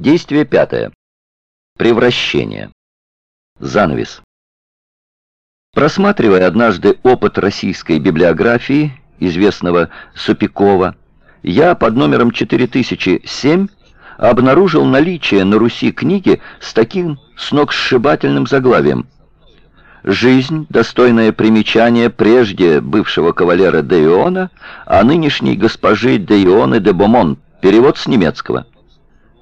Действие пятое. Превращение. Занавес. Просматривая однажды опыт российской библиографии, известного Супикова, я под номером 4007 обнаружил наличие на Руси книги с таким сногсшибательным заглавием «Жизнь, достойное примечание прежде бывшего кавалера де Иона, а нынешней госпожи де Ионы де Бомон», перевод с немецкого.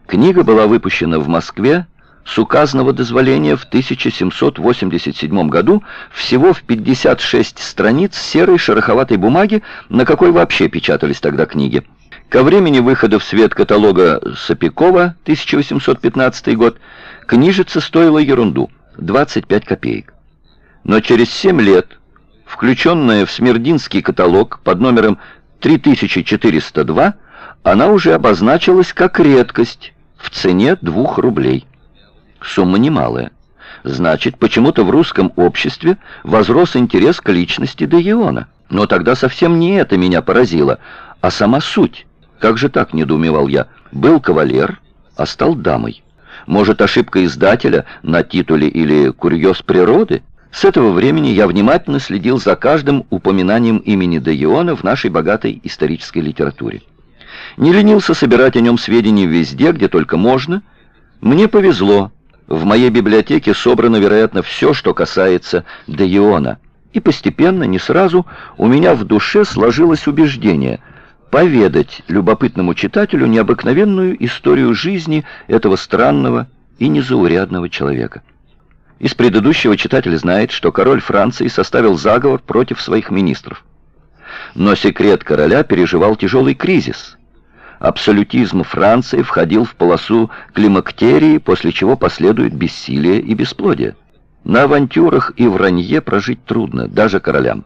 Книга была выпущена в Москве с указанного дозволения в 1787 году всего в 56 страниц серой шероховатой бумаги, на какой вообще печатались тогда книги. Ко времени выхода в свет каталога Сапикова, 1815 год, книжица стоила ерунду – 25 копеек. Но через 7 лет, включенная в Смердинский каталог под номером 3402, она уже обозначилась как редкость в цене двух рублей. Сумма немалая. Значит, почему-то в русском обществе возрос интерес к личности Деиона. Но тогда совсем не это меня поразило, а сама суть. Как же так, недоумевал я, был кавалер, а стал дамой. Может, ошибка издателя на титуле или курьез природы? С этого времени я внимательно следил за каждым упоминанием имени Деиона в нашей богатой исторической литературе. Не ленился собирать о нем сведения везде, где только можно. Мне повезло. В моей библиотеке собрано, вероятно, все, что касается Деиона. И постепенно, не сразу, у меня в душе сложилось убеждение поведать любопытному читателю необыкновенную историю жизни этого странного и незаурядного человека. Из предыдущего читатель знает, что король Франции составил заговор против своих министров. Но секрет короля переживал тяжелый кризис – абсолютизм Франции входил в полосу климактерии, после чего последует бессилие и бесплодие. На авантюрах и вранье прожить трудно, даже королям.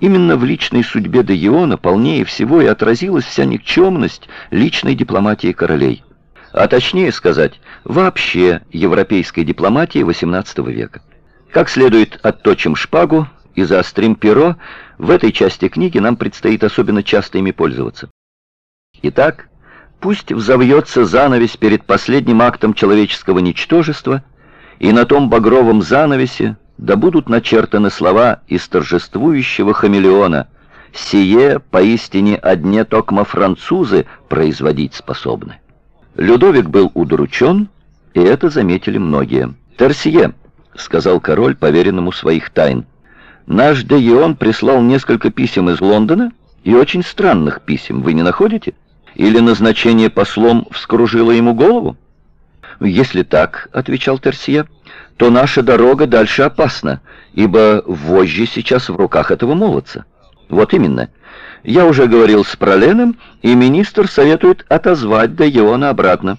Именно в личной судьбе Де полнее всего и отразилась вся никчемность личной дипломатии королей. А точнее сказать, вообще европейской дипломатии XVIII века. Как следует отточим шпагу и заострим перо, в этой части книги нам предстоит особенно часто ими пользоваться. Итак, пусть взовьется занавес перед последним актом человеческого ничтожества, и на том багровом занавесе да будут начертаны слова из торжествующего хамелеона «Сие поистине одне токмо французы производить способны». Людовик был удручен, и это заметили многие. «Терсье», — сказал король поверенному своих тайн, — «наш Деион прислал несколько писем из Лондона, и очень странных писем, вы не находите?» Или назначение послом вскружило ему голову? «Если так, — отвечал Терсье, — то наша дорога дальше опасна, ибо вожжи сейчас в руках этого молодца. Вот именно. Я уже говорил с Проленом, и министр советует отозвать Деиона обратно.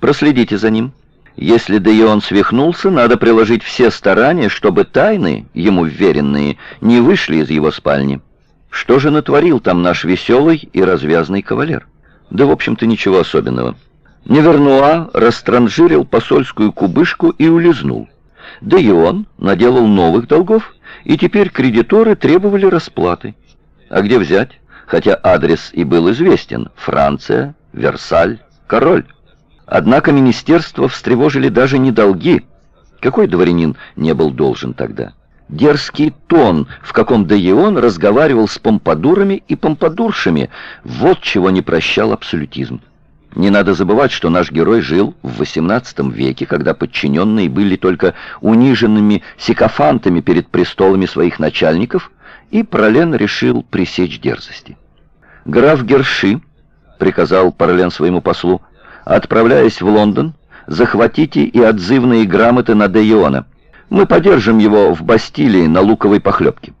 Проследите за ним. Если Деион свихнулся, надо приложить все старания, чтобы тайны, ему вверенные, не вышли из его спальни». Что же натворил там наш веселый и развязный кавалер? Да, в общем-то, ничего особенного. Невернуа растранжирил посольскую кубышку и улизнул. Да и он наделал новых долгов, и теперь кредиторы требовали расплаты. А где взять? Хотя адрес и был известен. Франция, Версаль, король. Однако министерство встревожили даже не долги. Какой дворянин не был должен тогда? Дерзкий тон, в каком Деион разговаривал с помпадурами и помпадуршами, вот чего не прощал абсолютизм. Не надо забывать, что наш герой жил в XVIII веке, когда подчиненные были только униженными сикофантами перед престолами своих начальников, и Пролен решил пресечь дерзости. «Граф Герши», — приказал Пролен своему послу, — «отправляясь в Лондон, захватите и отзывные грамоты на Деиона». Мы подержим его в Бастилии на луковой похлебке».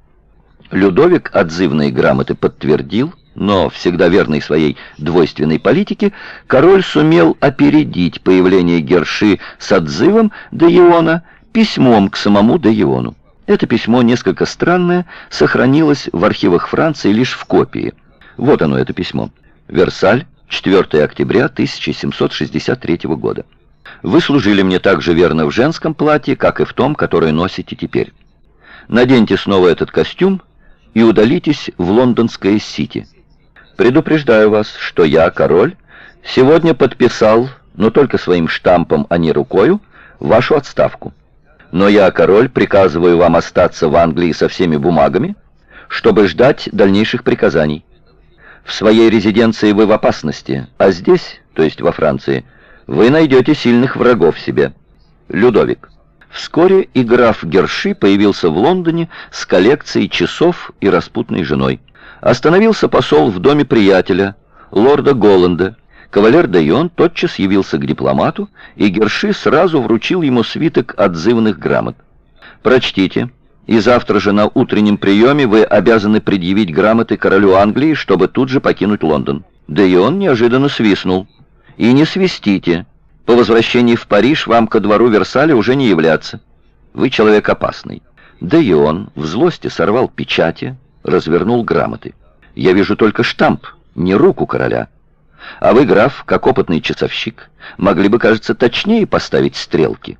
Людовик отзывные грамоты подтвердил, но, всегда верный своей двойственной политике, король сумел опередить появление Герши с отзывом Деиона письмом к самому Деиону. Это письмо, несколько странное, сохранилось в архивах Франции лишь в копии. Вот оно, это письмо. Версаль, 4 октября 1763 года. Вы служили мне так же верно в женском платье, как и в том, которое носите теперь. Наденьте снова этот костюм и удалитесь в лондонское Сити. Предупреждаю вас, что я, король, сегодня подписал но только своим штампом, а не рукою, вашу отставку. Но я, король, приказываю вам остаться в Англии со всеми бумагами, чтобы ждать дальнейших приказаний. В своей резиденции вы в опасности, а здесь, то есть во Франции, вы найдете сильных врагов себе. Людовик. Вскоре и граф Герши появился в Лондоне с коллекцией часов и распутной женой. Остановился посол в доме приятеля, лорда Голланда. Кавалер де Йон тотчас явился к дипломату, и Герши сразу вручил ему свиток отзывных грамот. «Прочтите, и завтра же на утреннем приеме вы обязаны предъявить грамоты королю Англии, чтобы тут же покинуть Лондон». Де Йон неожиданно свистнул. «И не свистите. По возвращении в Париж вам ко двору Версаля уже не являться. Вы человек опасный». Де Йон в злости сорвал печати, развернул грамоты. «Я вижу только штамп, не руку короля. А вы, граф, как опытный часовщик, могли бы, кажется, точнее поставить стрелки».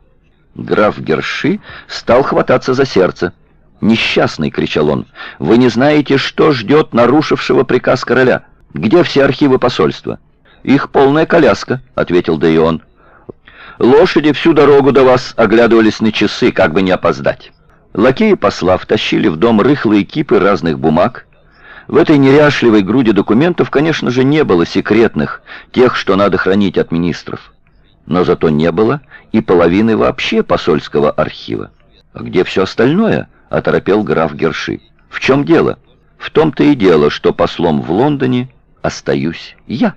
Граф Герши стал хвататься за сердце. «Несчастный!» — кричал он. «Вы не знаете, что ждет нарушившего приказ короля? Где все архивы посольства?» «Их полная коляска», — ответил Дейон. «Лошади всю дорогу до вас оглядывались на часы, как бы не опоздать». Лакеи посла втащили в дом рыхлые кипы разных бумаг. В этой неряшливой груди документов, конечно же, не было секретных, тех, что надо хранить от министров но зато не было и половины вообще посольского архива. А где все остальное? оторопел граф Герши. В чем дело? В том-то и дело, что послом в Лондоне остаюсь я.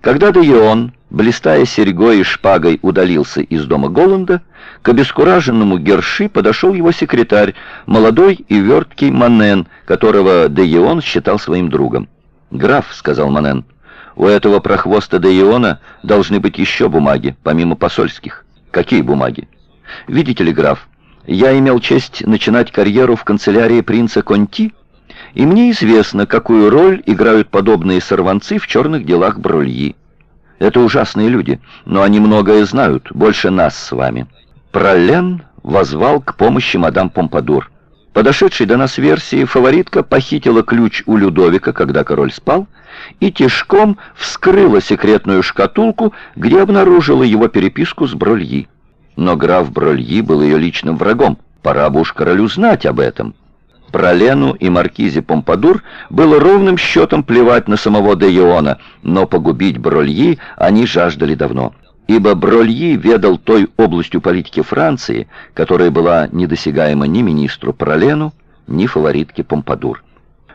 Когда Деион, блистая серьгой и шпагой, удалился из дома Голланда, к обескураженному Герши подошел его секретарь, молодой и верткий Манен, которого Деион считал своим другом. «Граф», — сказал Манен, — у этого прохвоста Деиона должны быть еще бумаги, помимо посольских. Какие бумаги? Видите ли, граф, я имел честь начинать карьеру в канцелярии принца Конти, и мне известно, какую роль играют подобные сорванцы в черных делах Брольи. Это ужасные люди, но они многое знают, больше нас с вами. Пролен возвал к помощи мадам Помпадур. Подошедшей до нас версии, фаворитка похитила ключ у Людовика, когда король спал, и тишком вскрыла секретную шкатулку, где обнаружила его переписку с Брольи. Но граф Брольи был ее личным врагом. Пора бы уж королю знать об этом. Про Лену и маркизе Помпадур было ровным счетом плевать на самого Де Иона, но погубить Брольи они жаждали давно ибо Брольи ведал той областью политики Франции, которая была недосягаема ни министру Пролену, ни фаворитке Помпадур.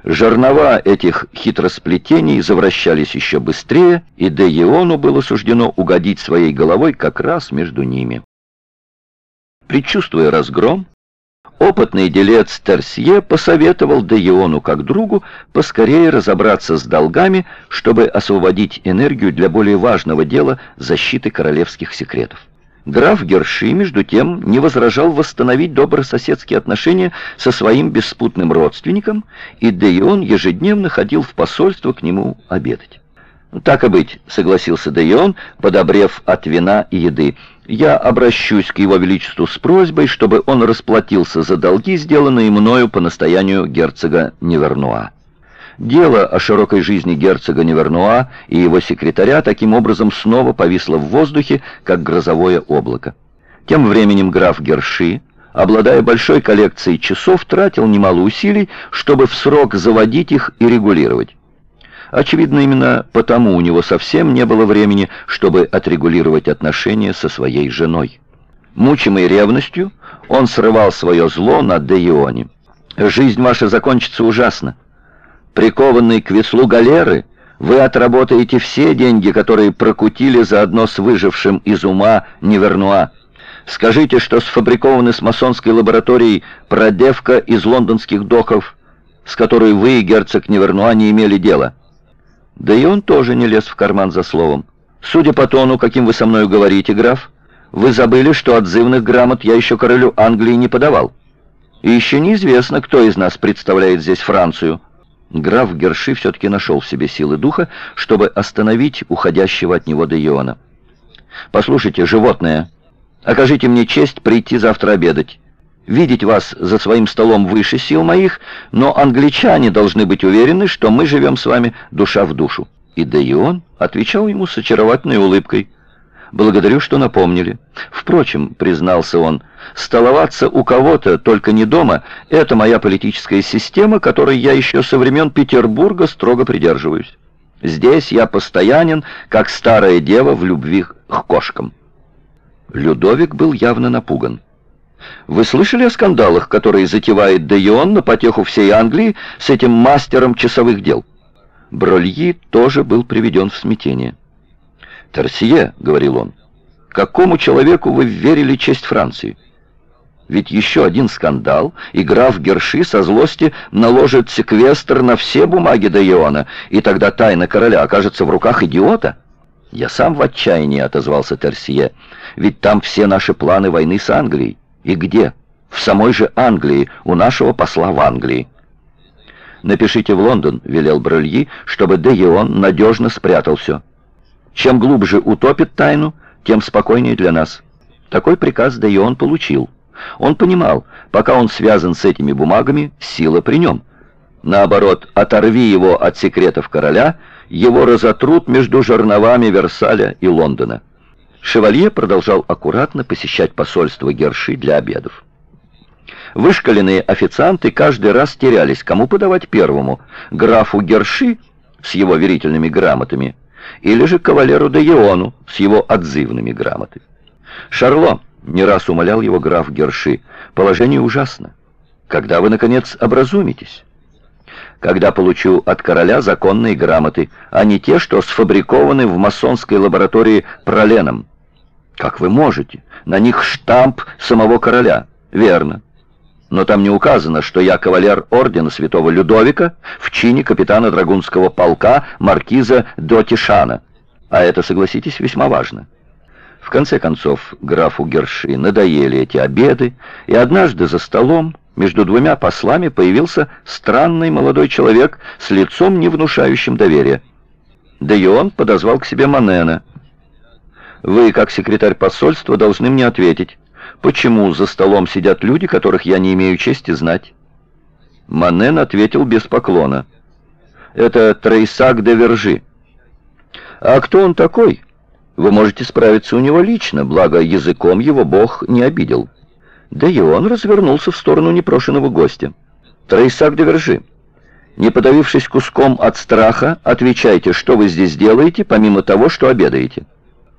Жернова этих хитросплетений завращались еще быстрее, и де Иону было суждено угодить своей головой как раз между ними. Предчувствуя разгром, Опытный делец Терсье посоветовал Деиону как другу поскорее разобраться с долгами, чтобы освободить энергию для более важного дела защиты королевских секретов. Граф Герши, между тем, не возражал восстановить добрососедские отношения со своим беспутным родственником, и Деион ежедневно ходил в посольство к нему обедать. «Так и быть», — согласился Деион, подобрев от вина и еды, — я обращусь к его величеству с просьбой, чтобы он расплатился за долги, сделанные мною по настоянию герцога Невернуа. Дело о широкой жизни герцога Невернуа и его секретаря таким образом снова повисло в воздухе, как грозовое облако. Тем временем граф Герши, обладая большой коллекцией часов, тратил немало усилий, чтобы в срок заводить их и регулировать. Очевидно, именно потому у него совсем не было времени, чтобы отрегулировать отношения со своей женой. Мучимый ревностью, он срывал свое зло на Деионе. «Жизнь ваша закончится ужасно. Прикованный к веслу галеры, вы отработаете все деньги, которые прокутили заодно с выжившим из ума Невернуа. Скажите, что сфабрикованы с масонской лабораторией продевка из лондонских доков, с которой вы, герцог Невернуа, не имели дела». Да и он тоже не лез в карман за словом. Судя по тону, каким вы со мной говорите, граф, вы забыли, что отзывных грамот я еще королю Англии не подавал. И еще неизвестно, кто из нас представляет здесь Францию. Граф Герши все-таки нашел в себе силы духа, чтобы остановить уходящего от него Деиона. «Послушайте, животное, окажите мне честь прийти завтра обедать. Видеть вас за своим столом выше сил моих, но англичане должны быть уверены, что мы живем с вами душа в душу». И Деион отвечал ему с очаровательной улыбкой. Благодарю, что напомнили. Впрочем, признался он, столоваться у кого-то, только не дома, это моя политическая система, которой я еще со времен Петербурга строго придерживаюсь. Здесь я постоянен, как старая дева в любви к кошкам. Людовик был явно напуган. Вы слышали о скандалах, которые затевает Дейон на потеху всей Англии с этим мастером часовых дел? Брольи тоже был приведен в смятение. «Торсье», — говорил он, — «какому человеку вы верили честь Франции? Ведь еще один скандал, и граф Герши со злости наложит секвестр на все бумаги Дейона, и тогда тайна короля окажется в руках идиота». «Я сам в отчаянии», — отозвался Торсье, — «ведь там все наши планы войны с Англией. И где? В самой же Англии, у нашего посла в Англии». «Напишите в Лондон», — велел Брольи, — «чтобы Дейон надежно спрятал все». Чем глубже утопит тайну, тем спокойнее для нас. Такой приказ да и он получил. Он понимал, пока он связан с этими бумагами, сила при нем. Наоборот, оторви его от секретов короля, его разотрут между жерновами Версаля и Лондона. Шевалье продолжал аккуратно посещать посольство Герши для обедов. Вышкаленные официанты каждый раз терялись, кому подавать первому, графу Герши с его верительными грамотами или же кавалеру де Иону с его отзывными грамотами. Шарло, не раз умолял его граф Герши, положение ужасно. Когда вы, наконец, образумитесь? Когда получу от короля законные грамоты, а не те, что сфабрикованы в масонской лаборатории проленом. Как вы можете? На них штамп самого короля. Верно но там не указано, что я кавалер ордена святого Людовика в чине капитана Драгунского полка маркиза Дотишана. А это, согласитесь, весьма важно. В конце концов, графу Герши надоели эти обеды, и однажды за столом между двумя послами появился странный молодой человек с лицом, не внушающим доверия. Да и он подозвал к себе Манена. «Вы, как секретарь посольства, должны мне ответить, почему за столом сидят люди, которых я не имею чести знать?» Манен ответил без поклона. «Это Трейсак де Вержи». «А кто он такой?» «Вы можете справиться у него лично, благо языком его бог не обидел». Да и он развернулся в сторону непрошенного гостя. «Трейсак де Вержи, не подавившись куском от страха, отвечайте, что вы здесь делаете, помимо того, что обедаете».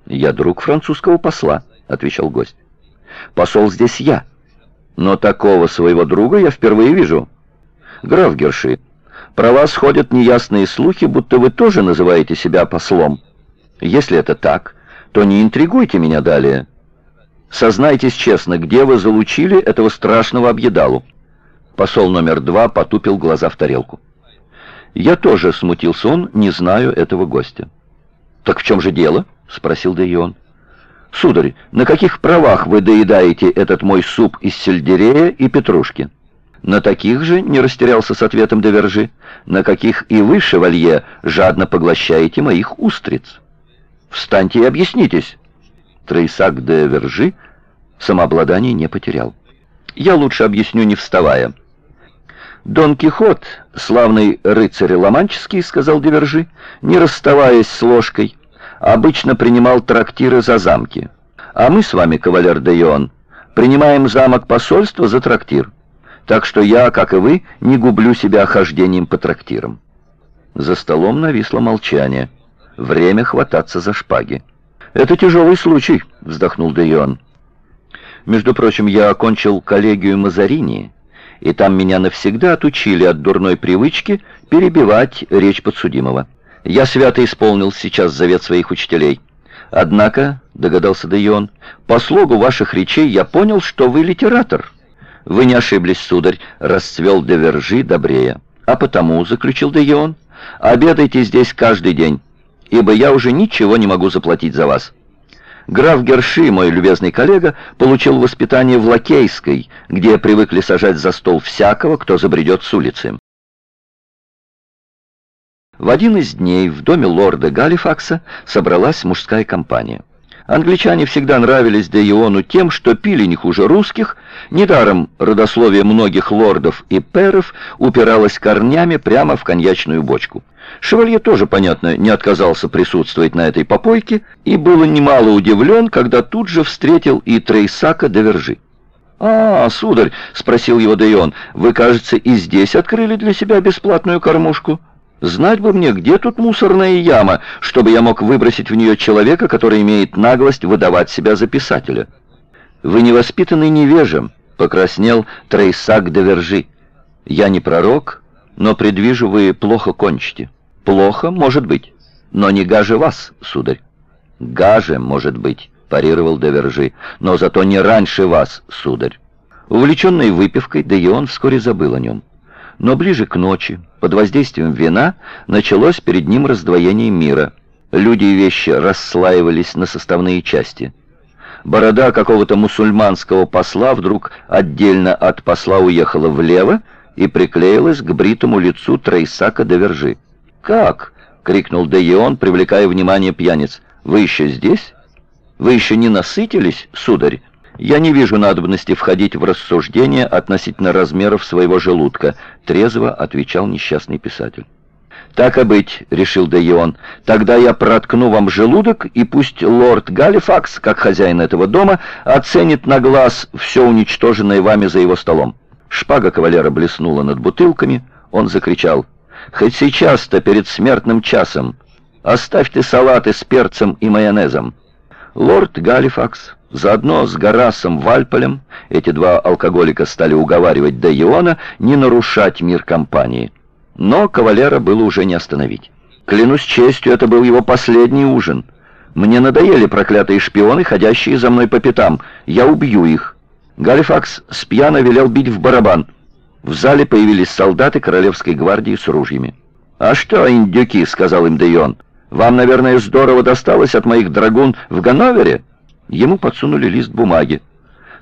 «Я друг французского посла», — отвечал гость. Посол здесь я. Но такого своего друга я впервые вижу. Граф Герши, про вас ходят неясные слухи, будто вы тоже называете себя послом. Если это так, то не интригуйте меня далее. Сознайтесь честно, где вы залучили этого страшного объедалу?» Посол номер два потупил глаза в тарелку. «Я тоже», — смутился он, — «не знаю этого гостя». «Так в чем же дело?» — спросил Дейон. «Сударь, на каких правах вы доедаете этот мой суп из сельдерея и петрушки?» «На таких же», — не растерялся с ответом Девержи, «на каких и вы, шевалье, жадно поглощаете моих устриц». «Встаньте и объяснитесь». Трейсак де Вержи самообладание не потерял. «Я лучше объясню, не вставая». «Дон Кихот, славный рыцарь ломанческий, — сказал Девержи, не расставаясь с ложкой, — обычно принимал трактиры за замки. А мы с вами, кавалер Дейон, принимаем замок посольства за трактир. Так что я, как и вы, не гублю себя хождением по трактирам». За столом нависло молчание. Время хвататься за шпаги. «Это тяжелый случай», — вздохнул Дейон. «Между прочим, я окончил коллегию Мазарини, и там меня навсегда отучили от дурной привычки перебивать речь подсудимого». Я свято исполнил сейчас завет своих учителей. Однако, — догадался Дейон, — по слогу ваших речей я понял, что вы литератор. Вы не ошиблись, сударь, — расцвел Девержи добрее. А потому, — заключил Дейон, — обедайте здесь каждый день, ибо я уже ничего не могу заплатить за вас. Граф Герши, мой любезный коллега, получил воспитание в Лакейской, где привыкли сажать за стол всякого, кто забредет с улицы. В один из дней в доме лорда Галифакса собралась мужская компания. Англичане всегда нравились де Иону тем, что пили не хуже русских, недаром родословие многих лордов и перов упиралось корнями прямо в коньячную бочку. Шевалье тоже, понятно, не отказался присутствовать на этой попойке и был немало удивлен, когда тут же встретил и Трейсака де Вержи. «А, сударь», — спросил его Дейон, — «вы, кажется, и здесь открыли для себя бесплатную кормушку?» Знать бы мне, где тут мусорная яма, чтобы я мог выбросить в нее человека, который имеет наглость выдавать себя за писателя. Вы невоспитанный невежем, покраснел Трейсак де Вержи. Я не пророк, но предвижу, вы плохо кончите. Плохо, может быть, но не гаже вас, сударь. Гаже, может быть, парировал де Вержи, но зато не раньше вас, сударь. Увлеченный выпивкой, да и он вскоре забыл о нем. Но ближе к ночи, под воздействием вина, началось перед ним раздвоение мира. Люди и вещи расслаивались на составные части. Борода какого-то мусульманского посла вдруг отдельно от посла уехала влево и приклеилась к бритому лицу Трейсака де Вержи. «Как?» — крикнул Деион, привлекая внимание пьяниц. «Вы еще здесь? Вы еще не насытились, сударь?» «Я не вижу надобности входить в рассуждения относительно размеров своего желудка», — трезво отвечал несчастный писатель. «Так и быть», — решил Деион, — «тогда я проткну вам желудок, и пусть лорд Галифакс, как хозяин этого дома, оценит на глаз все уничтоженное вами за его столом». Шпага кавалера блеснула над бутылками, он закричал, «Хоть сейчас-то, перед смертным часом, оставь ты салаты с перцем и майонезом». Лорд Галифакс Заодно с Гарасом Вальполем эти два алкоголика стали уговаривать Де не нарушать мир компании. Но кавалера было уже не остановить. Клянусь честью, это был его последний ужин. Мне надоели проклятые шпионы, ходящие за мной по пятам. Я убью их. Галифакс с пьяно велел бить в барабан. В зале появились солдаты Королевской гвардии с ружьями. «А что, индюки?» — сказал им Дейон. «Вам, наверное, здорово досталось от моих драгун в Ганновере?» Ему подсунули лист бумаги.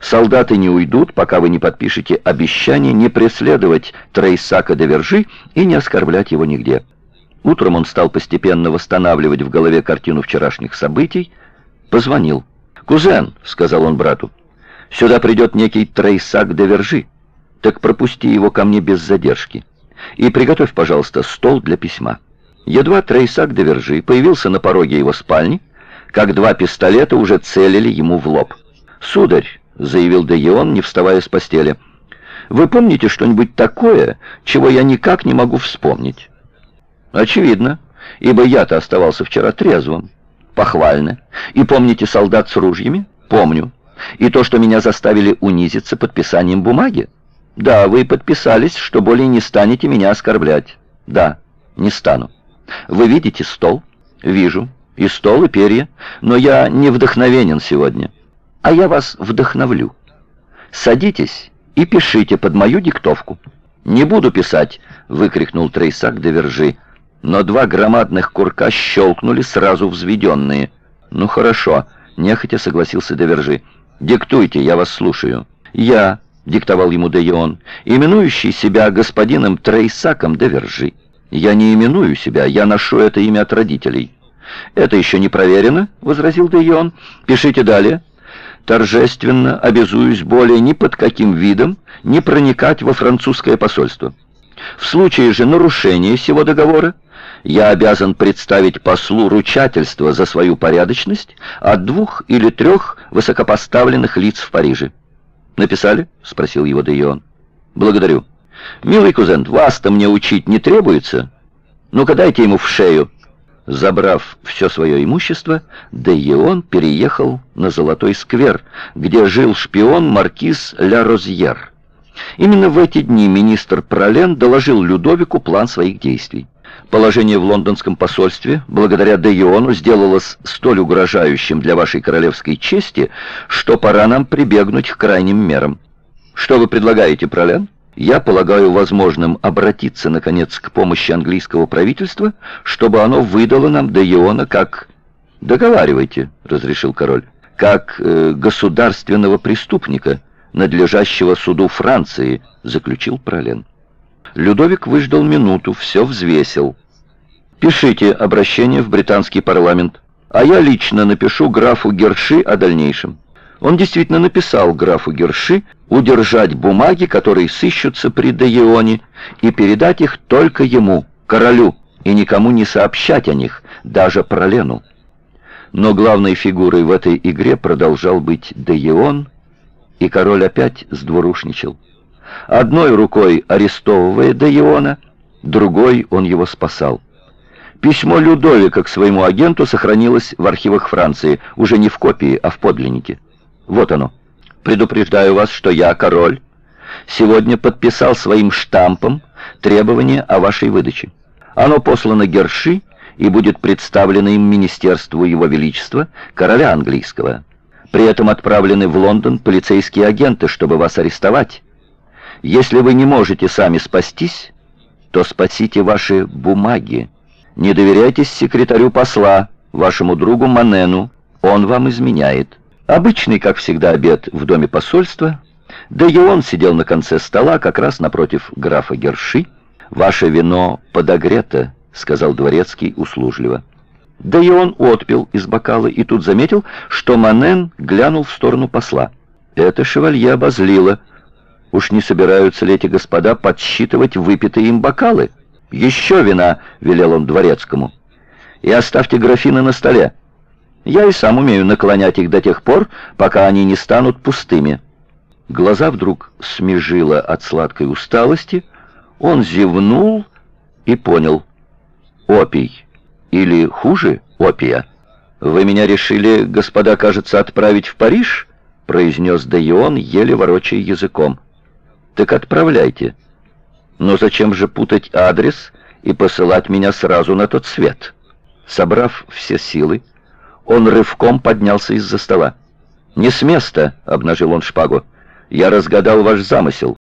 Солдаты не уйдут, пока вы не подпишете обещание не преследовать Трейсака де Вержи и не оскорблять его нигде. Утром он стал постепенно восстанавливать в голове картину вчерашних событий. Позвонил. «Кузен», — сказал он брату, — «сюда придет некий Трейсак де Вержи. Так пропусти его ко мне без задержки. И приготовь, пожалуйста, стол для письма». Едва Трейсак де Вержи появился на пороге его спальни, как два пистолета уже целили ему в лоб. «Сударь», — заявил Деион, не вставая с постели, — «вы помните что-нибудь такое, чего я никак не могу вспомнить?» «Очевидно, ибо я-то оставался вчера трезвым». «Похвально. И помните солдат с ружьями?» «Помню. И то, что меня заставили унизиться подписанием бумаги?» «Да, вы подписались, что более не станете меня оскорблять». «Да, не стану». «Вы видите стол?» «Вижу и стол, и перья, но я не вдохновенен сегодня. А я вас вдохновлю. Садитесь и пишите под мою диктовку. «Не буду писать!» — выкрикнул Трейсак де Вержи. Но два громадных курка щелкнули, сразу взведенные. «Ну хорошо», — нехотя согласился де Вержи. «Диктуйте, я вас слушаю». «Я», — диктовал ему де Йон, именующий себя господином Трейсаком де Вержи. «Я не именую себя, я ношу это имя от родителей». «Это еще не проверено», — возразил Дейон. «Пишите далее. Торжественно обязуюсь более ни под каким видом не проникать во французское посольство. В случае же нарушения сего договора я обязан представить послу ручательство за свою порядочность от двух или трех высокопоставленных лиц в Париже». «Написали?» — спросил его Дейон. «Благодарю. Милый кузен, вас-то мне учить не требуется? Ну-ка дайте ему в шею». Забрав все свое имущество, Дейон переехал на Золотой сквер, где жил шпион маркиз Ля Розьер. Именно в эти дни министр Пролен доложил Людовику план своих действий. Положение в лондонском посольстве, благодаря Дейону, сделалось столь угрожающим для вашей королевской чести, что пора нам прибегнуть к крайним мерам. Что вы предлагаете, Пролен? Я полагаю возможным обратиться, наконец, к помощи английского правительства, чтобы оно выдало нам Деиона как... «Договаривайте», — разрешил король, — «как э, государственного преступника, надлежащего суду Франции», — заключил Пролен. Людовик выждал минуту, все взвесил. «Пишите обращение в британский парламент. а я лично напишу графу Герши о дальнейшем. Он действительно написал графу Герши удержать бумаги, которые сыщутся при Деионе, и передать их только ему, королю, и никому не сообщать о них, даже про Лену. Но главной фигурой в этой игре продолжал быть Деион, и король опять сдворушничал. Одной рукой арестовывая Деиона, другой он его спасал. Письмо Людовика к своему агенту сохранилось в архивах Франции, уже не в копии, а в подлиннике. Вот оно. Предупреждаю вас, что я, король, сегодня подписал своим штампом требование о вашей выдаче. Оно послано Герши и будет представлено им Министерству Его Величества, короля английского. При этом отправлены в Лондон полицейские агенты, чтобы вас арестовать. Если вы не можете сами спастись, то спасите ваши бумаги. Не доверяйтесь секретарю посла, вашему другу Манену, он вам изменяет. Обычный, как всегда, обед в доме посольства, да и он сидел на конце стола, как раз напротив графа Герши. «Ваше вино подогрето», — сказал дворецкий услужливо. Да и он отпил из бокала и тут заметил, что Манен глянул в сторону посла. Это шевалье обозлило. Уж не собираются ли эти господа подсчитывать выпитые им бокалы? «Еще вина», — велел он дворецкому. «И оставьте графины на столе. Я и сам умею наклонять их до тех пор, пока они не станут пустыми». Глаза вдруг смежило от сладкой усталости. Он зевнул и понял. «Опий. Или хуже опия. Вы меня решили, господа, кажется, отправить в Париж?» произнес Деион, еле ворочая языком. «Так отправляйте». Но зачем же путать адрес и посылать меня сразу на тот свет? Собрав все силы, он рывком поднялся из-за стола. «Не с места!» — обнажил он шпагу. «Я разгадал ваш замысел.